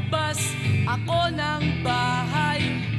labas ako ng bahay.